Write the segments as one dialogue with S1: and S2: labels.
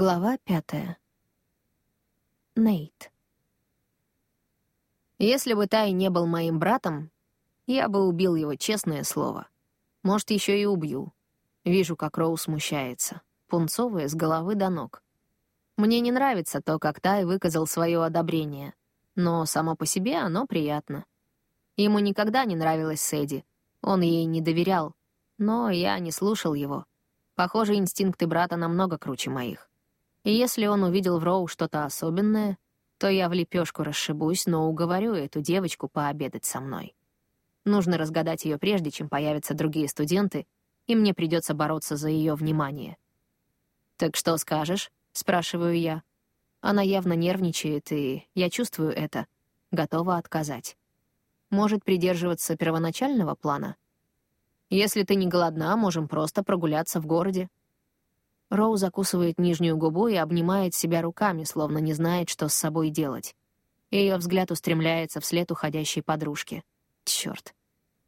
S1: Глава пятая. Нейт.
S2: Если бы Тай не был моим братом, я бы убил его, честное слово. Может, еще и убью. Вижу, как Роу смущается. Пунцовая с головы до ног. Мне не нравится то, как Тай выказал свое одобрение. Но само по себе оно приятно. Ему никогда не нравилась Сэдди. Он ей не доверял. Но я не слушал его. Похоже, инстинкты брата намного круче моих. И если он увидел в Роу что-то особенное, то я в лепешку расшибусь, но уговорю эту девочку пообедать со мной. Нужно разгадать ее прежде, чем появятся другие студенты, и мне придется бороться за ее внимание. «Так что скажешь?» — спрашиваю я. Она явно нервничает, и я чувствую это, готова отказать. Может придерживаться первоначального плана? Если ты не голодна, можем просто прогуляться в городе. Роу закусывает нижнюю губу и обнимает себя руками, словно не знает, что с собой делать. Ее взгляд устремляется вслед уходящей подружки. Черт.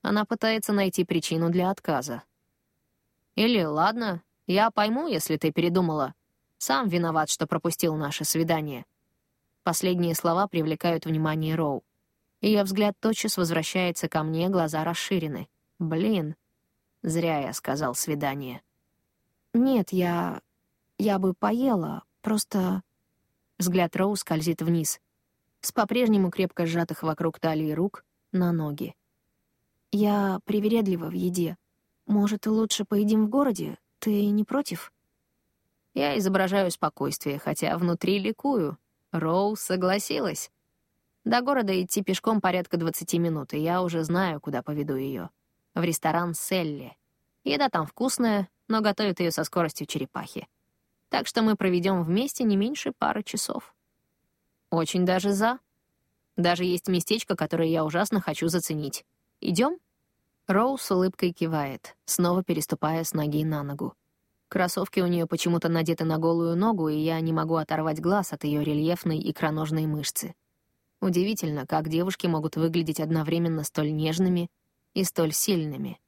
S2: Она пытается найти причину для отказа. Или, ладно, я пойму, если ты передумала. Сам виноват, что пропустил наше свидание. Последние слова привлекают внимание Роу. Ее взгляд тотчас возвращается ко мне, глаза расширены. Блин. Зря я сказал «свидание».
S1: «Нет, я... я бы поела, просто...» Взгляд Роу скользит вниз, с по-прежнему крепко сжатых вокруг талии рук на ноги. «Я привередлива в еде. Может, лучше поедим в городе? Ты не против?»
S2: Я изображаю спокойствие, хотя внутри ликую. Роу согласилась. До города идти пешком порядка 20 минут, и я уже знаю, куда поведу ее. В ресторан Селли. Еда там вкусная, но готовит ее со скоростью черепахи. Так что мы проведем вместе не меньше пары часов. Очень даже за. Даже есть местечко, которое я ужасно хочу заценить. Идем? Роу с улыбкой кивает, снова переступая с ноги на ногу. Кроссовки у нее почему-то надеты на голую ногу, и я не могу оторвать глаз от ее рельефной икроножной мышцы. Удивительно, как девушки могут выглядеть одновременно столь нежными и столь сильными.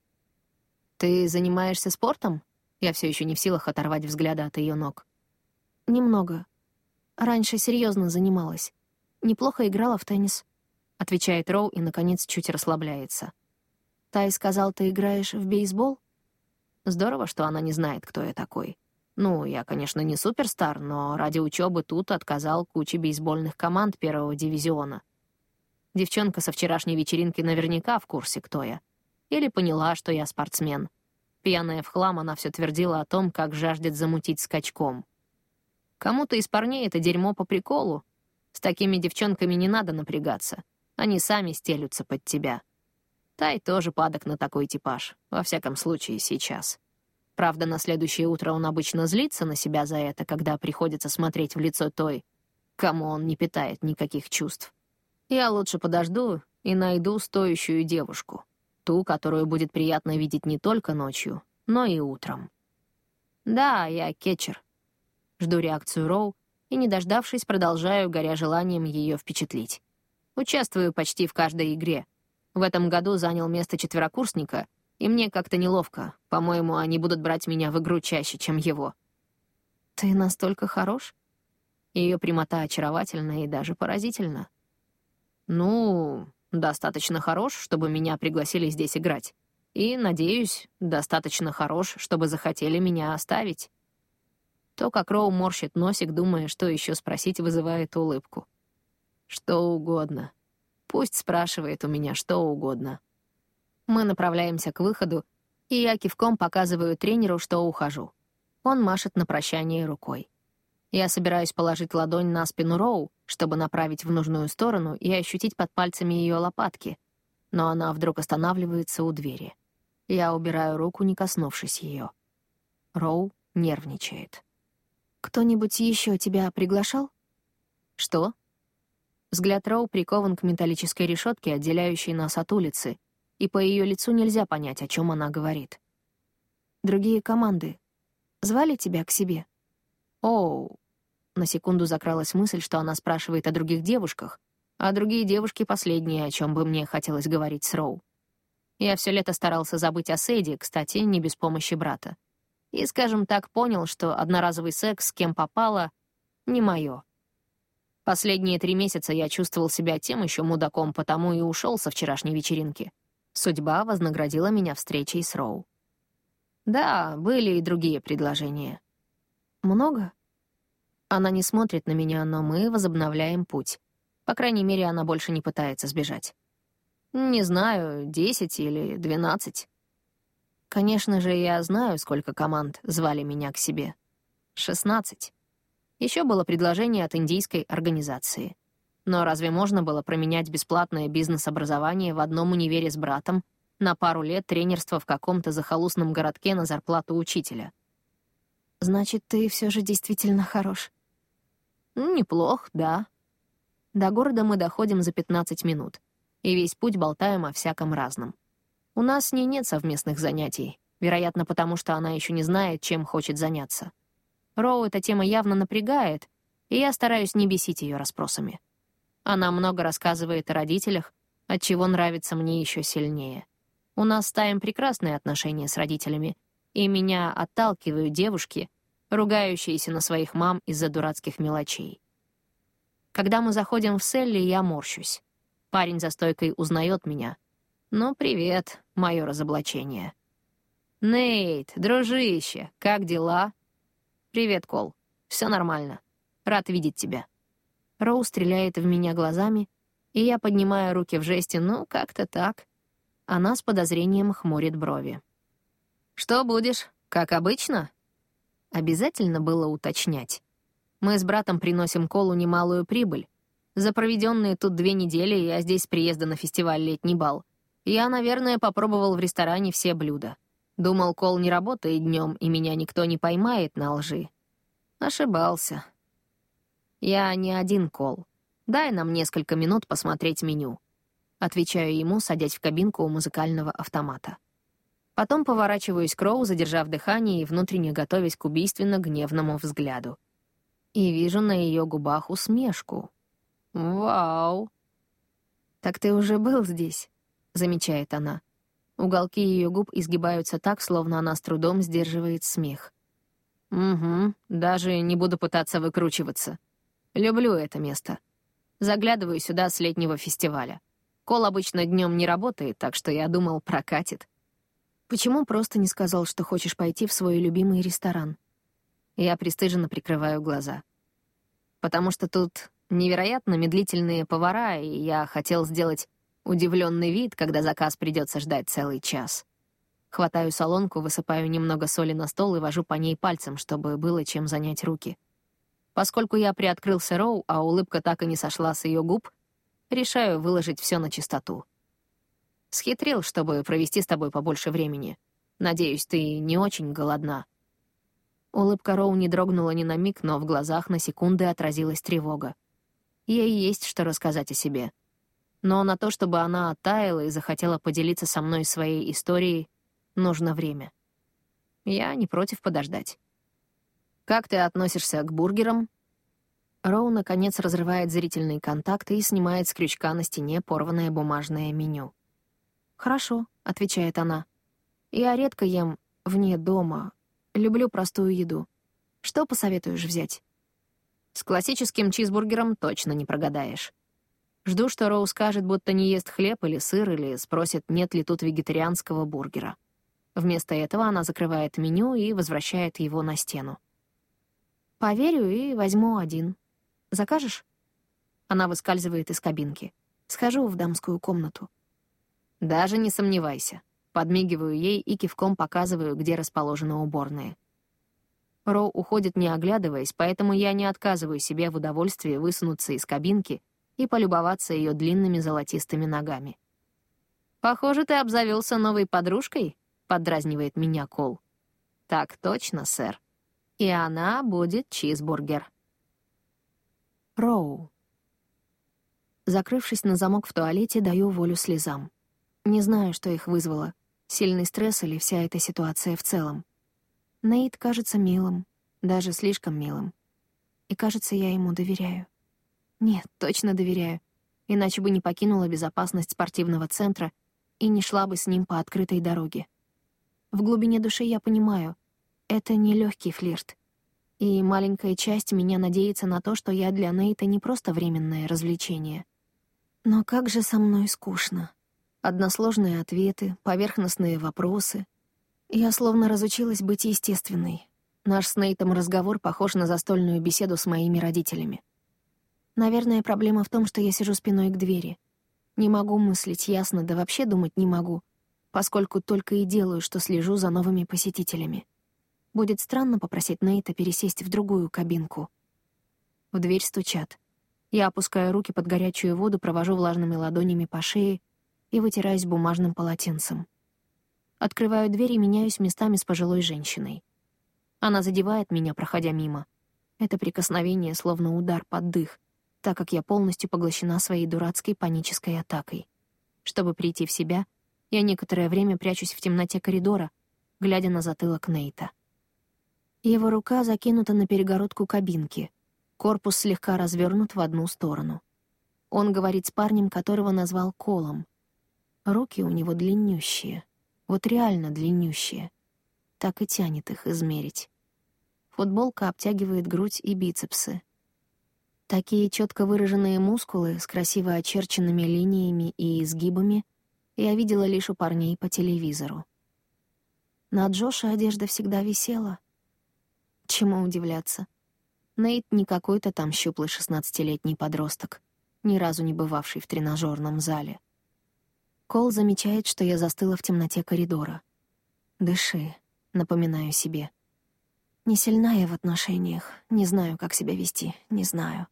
S2: «Ты занимаешься спортом?» Я все еще не в силах оторвать взгляда от ее ног.
S1: «Немного. Раньше серьезно занималась. Неплохо играла в теннис», — отвечает Роу и, наконец, чуть расслабляется. «Тай сказал, ты играешь в бейсбол?»
S2: Здорово, что она не знает, кто я такой. Ну, я, конечно, не суперстар, но ради учебы тут отказал куче бейсбольных команд первого дивизиона. Девчонка со вчерашней вечеринки наверняка в курсе, кто я. Или поняла, что я спортсмен — Пьяная в хлам, она все твердила о том, как жаждет замутить скачком. Кому-то из парней это дерьмо по приколу. С такими девчонками не надо напрягаться. Они сами стелются под тебя. Тай тоже падок на такой типаж, во всяком случае сейчас. Правда, на следующее утро он обычно злится на себя за это, когда приходится смотреть в лицо той, кому он не питает никаких чувств. Я лучше подожду и найду стоящую девушку. Ту, которую будет приятно видеть не только ночью, но и утром. Да, я кетчер. Жду реакцию Роу и, не дождавшись, продолжаю, горя желанием ее впечатлить. Участвую почти в каждой игре. В этом году занял место четверокурсника, и мне как-то неловко. По-моему, они будут брать меня в игру чаще, чем его.
S1: «Ты настолько хорош?»
S2: Ее прямота очаровательна и даже поразительна. «Ну, достаточно хорош, чтобы меня пригласили здесь играть. И, надеюсь, достаточно хорош, чтобы захотели меня оставить. То, как Роу морщит носик, думая, что еще спросить, вызывает улыбку. Что угодно. Пусть спрашивает у меня что угодно. Мы направляемся к выходу, и я кивком показываю тренеру, что ухожу. Он машет на прощание рукой. Я собираюсь положить ладонь на спину Роу, чтобы направить в нужную сторону и ощутить под пальцами ее лопатки, но она вдруг останавливается у двери. Я убираю руку, не коснувшись ее. Роу нервничает.
S1: «Кто-нибудь еще тебя приглашал?»
S2: «Что?» Взгляд Роу прикован к металлической решетке, отделяющей нас от улицы, и по ее лицу нельзя понять, о чем она говорит.
S1: «Другие команды звали тебя к себе?»
S2: «Оу, на секунду закралась мысль, что она спрашивает о других девушках, а другие девушки — последние, о чем бы мне хотелось говорить с Роу. Я все лето старался забыть о Сэдди, кстати, не без помощи брата. И, скажем так, понял, что одноразовый секс с кем попало — не мое. Последние три месяца я чувствовал себя тем еще мудаком, потому и ушел со вчерашней вечеринки. Судьба вознаградила меня встречей с Роу. Да, были и другие предложения.
S1: Много?
S2: Она не смотрит на меня, но мы возобновляем путь. По крайней мере, она больше не пытается сбежать. Не знаю, десять или двенадцать. Конечно же, я знаю, сколько команд звали меня к себе. Шестнадцать. Еще было предложение от индийской организации. Но разве можно было променять бесплатное бизнес-образование в одном универе с братом на пару лет тренерства в каком-то захолустном городке на зарплату учителя?
S1: Значит, ты все же действительно хорош.
S2: Неплох, да. До города мы доходим за 15 минут, и весь путь болтаем о всяком разном. У нас с ней нет совместных занятий, вероятно, потому что она еще не знает, чем хочет заняться. Роу эта тема явно напрягает, и я стараюсь не бесить ее расспросами. Она много рассказывает о родителях, от чего нравится мне еще сильнее. У нас с Таем прекрасные отношения с родителями, и меня отталкивают девушки, ругающиеся на своих мам из-за дурацких мелочей. Когда мы заходим в Селли, я морщусь. Парень за стойкой узнает меня. «Ну, привет, мое разоблачение». «Нейт, дружище, как дела?» «Привет, Кол. Все нормально. Рад видеть тебя». Роу стреляет в меня глазами, и я поднимаю руки в жесте «ну, как-то так». Она с подозрением хмурит брови. «Что будешь? Как обычно?» Обязательно было уточнять. Мы с братом приносим Колу немалую прибыль. За проведенные тут две недели я здесь приезда на фестиваль «Летний бал». Я, наверное, попробовал в ресторане все блюда. Думал, Кол не работает днем, и меня никто не поймает на лжи. Ошибался. Я не один Кол. Дай нам несколько минут посмотреть меню. Отвечаю ему, садясь в кабинку у музыкального автомата. Потом поворачиваюсь к Роу, задержав дыхание и внутренне готовясь к убийственно-гневному взгляду и вижу на ее губах усмешку. «Вау!» «Так ты уже был здесь?» — замечает она. Уголки ее губ изгибаются так, словно она с трудом сдерживает смех. «Угу, даже не буду пытаться выкручиваться. Люблю это место. Заглядываю сюда с летнего фестиваля. Кол обычно днем не работает, так что я думал, прокатит. Почему просто не сказал, что хочешь пойти в свой любимый ресторан? Я пристыженно прикрываю глаза. Потому что тут невероятно медлительные повара, и я хотел сделать удивленный вид, когда заказ придется ждать целый час. Хватаю солонку, высыпаю немного соли на стол и вожу по ней пальцем, чтобы было чем занять руки. Поскольку я приоткрылся Роу, а улыбка так и не сошла с ее губ, решаю выложить все на чистоту. Схитрил, чтобы провести с тобой побольше времени. Надеюсь, ты не очень голодна. Улыбка Роу не дрогнула ни на миг, но в глазах на секунды отразилась тревога. Ей есть что рассказать о себе. Но на то, чтобы она оттаяла и захотела поделиться со мной своей историей, нужно время. Я не против подождать. «Как ты относишься к бургерам?» Роу, наконец, разрывает зрительные контакты и снимает с крючка на стене порванное бумажное меню. «Хорошо», — отвечает она. «Я редко ем вне дома, Люблю простую еду. Что посоветуешь взять? С классическим чизбургером точно не прогадаешь. Жду, что Роу скажет, будто не ест хлеб или сыр, или спросит, нет ли тут вегетарианского бургера. Вместо этого она закрывает меню и возвращает его на стену. «Поверю и возьму один. Закажешь?» Она выскальзывает из кабинки. «Схожу в дамскую комнату». «Даже не сомневайся. Подмигиваю ей и кивком показываю, где расположены уборные. Роу уходит, не оглядываясь, поэтому я не отказываю себе в удовольствии высунуться из кабинки и полюбоваться ее длинными золотистыми ногами. «Похоже, ты обзавелся новой подружкой», — поддразнивает меня Кол. «Так точно, сэр. И она будет чизбургер». Роу. Закрывшись на замок в туалете, даю волю слезам. Не знаю, что их вызвало. Сильный стресс или вся эта ситуация в целом. Нейт кажется милым, даже слишком милым. И кажется, я ему доверяю. Нет, точно доверяю. Иначе бы не покинула безопасность спортивного центра и не шла бы с ним по открытой дороге. В глубине души я понимаю,
S1: Это не легкий флирт. И маленькая часть меня надеется на то, что я для Нейта не просто временное развлечение. Но как же со мной скучно. Односложные ответы, поверхностные вопросы. Я словно разучилась быть естественной. Наш с Нейтом разговор похож на застольную беседу с моими родителями. Наверное, проблема в том, что я сижу спиной к двери. Не могу мыслить ясно, да вообще думать не могу, поскольку только и делаю, что слежу за новыми посетителями. Будет странно попросить Нейта пересесть в другую кабинку. В дверь стучат. Я опускаю руки под горячую воду, провожу влажными ладонями по шее и вытираюсь бумажным полотенцем. Открываю дверь и меняюсь местами с пожилой женщиной. Она задевает меня, проходя мимо. Это прикосновение словно удар под дых, так как я полностью поглощена своей дурацкой панической атакой. Чтобы прийти в себя, я некоторое время прячусь в темноте коридора, глядя на затылок Нейта. Его рука закинута на перегородку кабинки. Корпус слегка развернут в одну сторону. Он говорит с парнем, которого назвал Колом. Руки у него длиннющие. Вот реально длиннющие. Так и тянет их измерить. Футболка обтягивает грудь и бицепсы. Такие четко выраженные мускулы с красиво очерченными линиями и изгибами я видела лишь у парней по телевизору. На Джоше одежда всегда висела — Чему удивляться? Нейт не какой-то там щуплый шестнадцатилетний подросток, ни разу не бывавший в тренажерном зале. Кол замечает, что я застыла в темноте коридора. «Дыши», — напоминаю себе. Не сильна я в отношениях, не знаю, как себя вести, не знаю.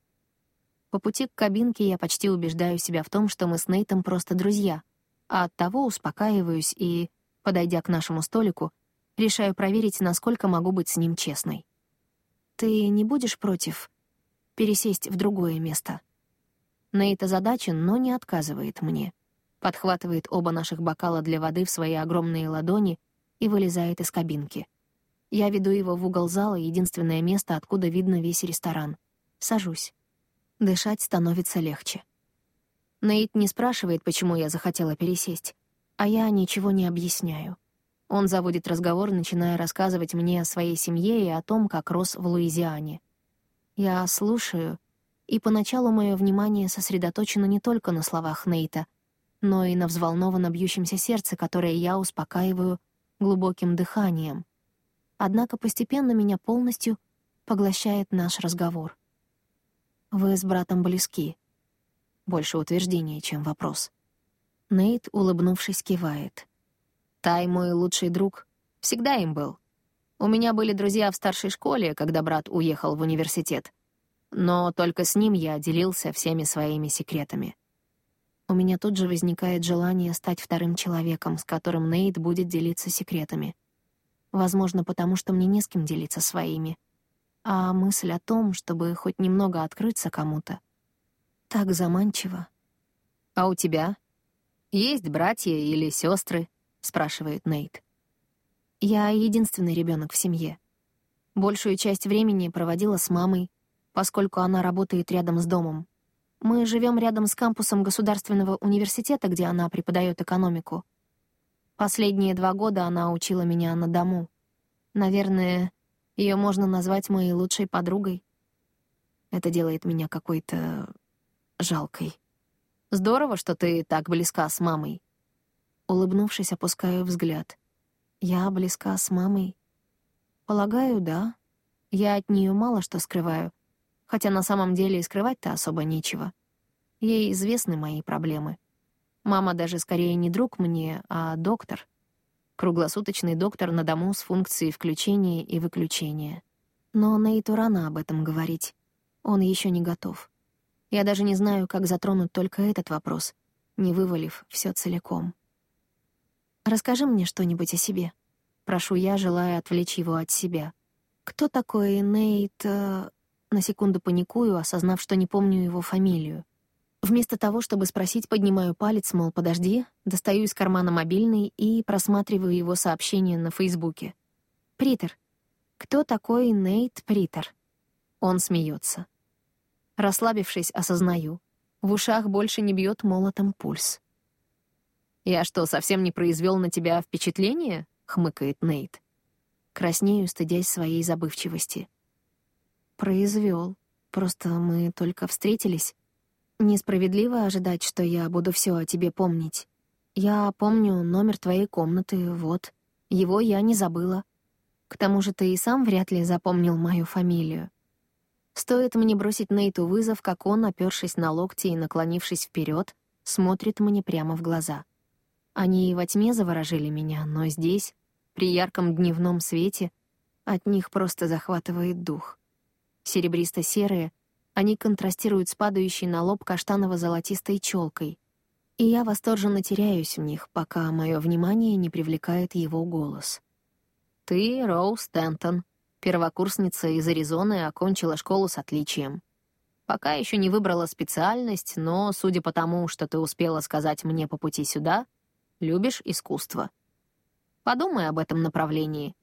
S1: По пути к кабинке я почти убеждаю себя в том, что мы с Нейтом просто друзья, а оттого успокаиваюсь и, подойдя к нашему столику, решаю проверить, насколько могу быть с ним честной. Ты не будешь против пересесть в другое место? Нейт озадачен, но не отказывает мне. Подхватывает оба наших бокала для воды в свои огромные ладони и вылезает из кабинки. Я веду его в угол зала, единственное место, откуда видно весь ресторан. Сажусь. Дышать становится легче. Нейт не спрашивает, почему я захотела пересесть, а я ничего не объясняю. Он заводит разговор, начиная рассказывать мне о своей семье и о том, как рос в Луизиане. Я слушаю, и поначалу мое внимание сосредоточено не только на словах Нейта, но и на взволнованно бьющемся сердце, которое я успокаиваю глубоким дыханием. Однако постепенно меня полностью поглощает наш разговор. «Вы с братом близки». Больше утверждение, чем вопрос. Нейт, улыбнувшись, кивает. Тай мой лучший друг. Всегда им был. У меня были друзья в старшей школе, когда брат уехал в университет. Но только с ним я делился всеми своими секретами. У меня тут же возникает желание стать вторым человеком, с которым Нейт будет делиться секретами. Возможно, потому что мне не с кем делиться своими. А мысль о том, чтобы хоть немного открыться кому-то, так заманчиво. А у тебя? Есть братья или сестры? — спрашивает Нейт. «Я единственный ребенок в семье. Большую часть времени проводила с мамой, поскольку она работает рядом с домом. Мы живем рядом с кампусом Государственного университета, где она преподает экономику. Последние два года она учила меня на дому. Наверное, ее можно назвать моей лучшей подругой. Это делает меня какой-то жалкой. Здорово, что ты так близка с мамой. Улыбнувшись, опускаю взгляд. Я близка с мамой. Полагаю, да. Я от нее мало что скрываю, хотя на самом деле и скрывать-то особо нечего. Ей известны мои проблемы. Мама даже скорее не друг мне, а доктор. Круглосуточный доктор на дому с функцией включения и выключения. Но Нейту рано об этом говорить. Он еще не готов. Я даже не знаю, как затронуть только этот вопрос, не вывалив все целиком. Расскажи мне что-нибудь о себе. Прошу я, желая отвлечь его от себя. Кто такой Нейт... Э... На секунду паникую, осознав, что не помню его фамилию. Вместо того, чтобы спросить, поднимаю палец, мол, подожди, достаю из кармана мобильный и просматриваю его сообщение на Фейсбуке. «Притер. Кто такой Нейт Притер?» Он смеется. Расслабившись, осознаю. В ушах больше не бьет молотом пульс. «Я что, совсем не произвел на тебя впечатление?» — хмыкает Нейт. Краснею, стыдясь своей забывчивости. Произвел. Просто мы только встретились. Несправедливо ожидать, что я буду все о тебе помнить. Я помню номер твоей комнаты, вот. Его я не забыла. К тому же ты и сам вряд ли запомнил мою фамилию. Стоит мне бросить Нейту вызов, как он, опершись на локти и наклонившись вперед, смотрит мне прямо в глаза. Они и во тьме заворожили меня, но здесь, при ярком дневном свете, от них просто захватывает дух. Серебристо-серые, они контрастируют с падающей на лоб каштаново-золотистой челкой, и я восторженно теряюсь в них, пока мое внимание не привлекает его голос.
S2: «Ты Роу Стэнтон, первокурсница из Аризоны, окончила школу с отличием. Пока еще не выбрала специальность, но, судя по тому, что ты успела сказать мне по пути сюда, любишь искусство. Подумай об этом направлении.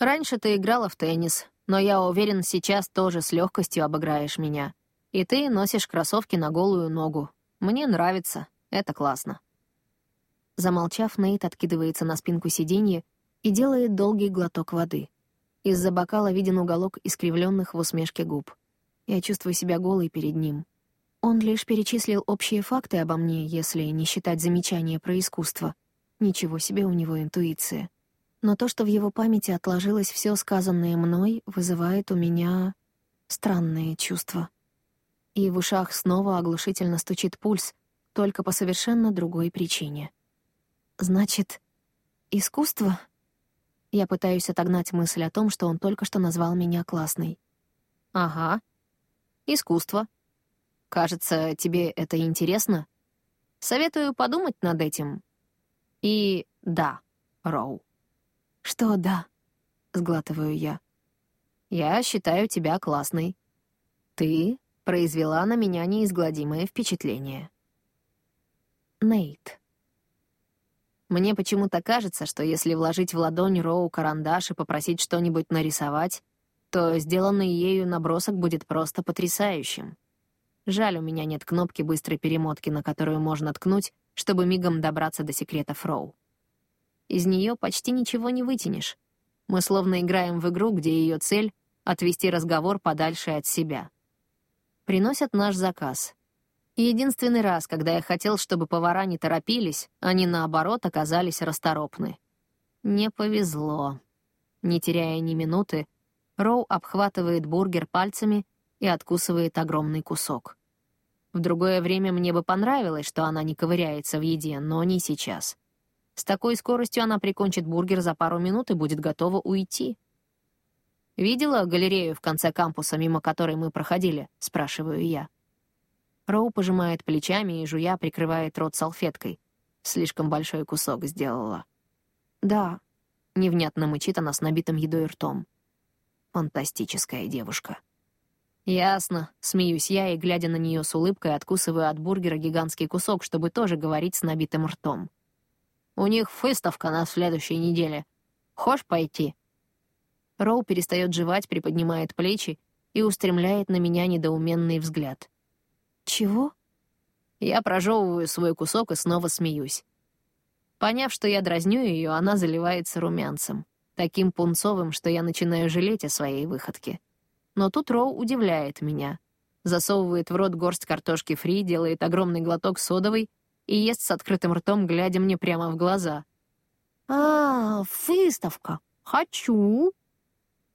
S2: Раньше ты играла в теннис, но я уверен, сейчас тоже с легкостью обыграешь меня. И ты носишь кроссовки на голую ногу. Мне нравится, это классно».
S1: Замолчав, Нейт откидывается на спинку сиденья и делает долгий глоток воды. Из-за бокала виден уголок искривленных в усмешке губ. Я чувствую себя голой перед ним. Он лишь перечислил общие факты обо мне, если не считать замечания про искусство. Ничего себе у него интуиция. Но то, что в его памяти отложилось все сказанное мной, вызывает у меня странные чувства. И в ушах снова оглушительно стучит пульс, только по совершенно другой причине. Значит, искусство? Я пытаюсь отогнать мысль о том, что он только что назвал меня классной.
S2: Ага. Искусство. Кажется, тебе это интересно? Советую подумать над этим. И да, Роу.
S1: Что да? Сглатываю я.
S2: Я считаю тебя классной. Ты произвела на меня неизгладимое впечатление.
S1: Нейт.
S2: Мне почему-то кажется, что если вложить в ладонь Роу карандаш и попросить что-нибудь нарисовать, то сделанный ею набросок будет просто потрясающим. Жаль, у меня нет кнопки быстрой перемотки, на которую можно ткнуть, чтобы мигом добраться до секретов Роу. Из нее почти ничего не вытянешь. Мы словно играем в игру, где ее цель — отвести разговор подальше от себя. Приносят наш заказ. Единственный раз, когда я хотел, чтобы повара не торопились, они, наоборот, оказались расторопны. Не повезло. Не теряя ни минуты, Роу обхватывает бургер пальцами и откусывает огромный кусок. В другое время мне бы понравилось, что она не ковыряется в еде, но не сейчас. С такой скоростью она прикончит бургер за пару минут и будет готова уйти. «Видела галерею в конце кампуса, мимо которой мы проходили?» — спрашиваю я. Роу пожимает плечами и, жуя, прикрывает рот салфеткой. Слишком большой кусок сделала.
S1: «Да», —
S2: невнятно мычит она с набитым едой ртом. Фантастическая девушка. «Ясно», — смеюсь я и, глядя на нее с улыбкой, откусываю от бургера гигантский кусок, чтобы тоже говорить с набитым ртом. «У них выставка на следующей неделе. Хочешь пойти?» Роу перестает жевать, приподнимает плечи и устремляет на меня недоуменный взгляд.
S1: «Чего?»
S2: Я прожевываю свой кусок и снова смеюсь. Поняв, что я дразню ее, она заливается румянцем, таким пунцовым, что я начинаю жалеть о своей выходке. Но тут Роу удивляет меня. Засовывает в рот горсть картошки фри, делает огромный глоток содовой и ест с открытым ртом, глядя мне прямо в глаза.
S1: «А, выставка! Хочу!»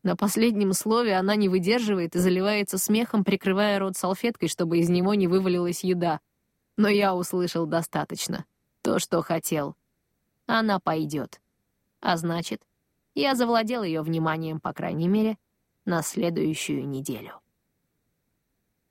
S2: На последнем слове она не выдерживает и заливается смехом, прикрывая рот салфеткой, чтобы из него не вывалилась еда. Но я услышал достаточно. То, что хотел. Она пойдет. А значит, я завладел ее вниманием, по крайней мере, на следующую неделю.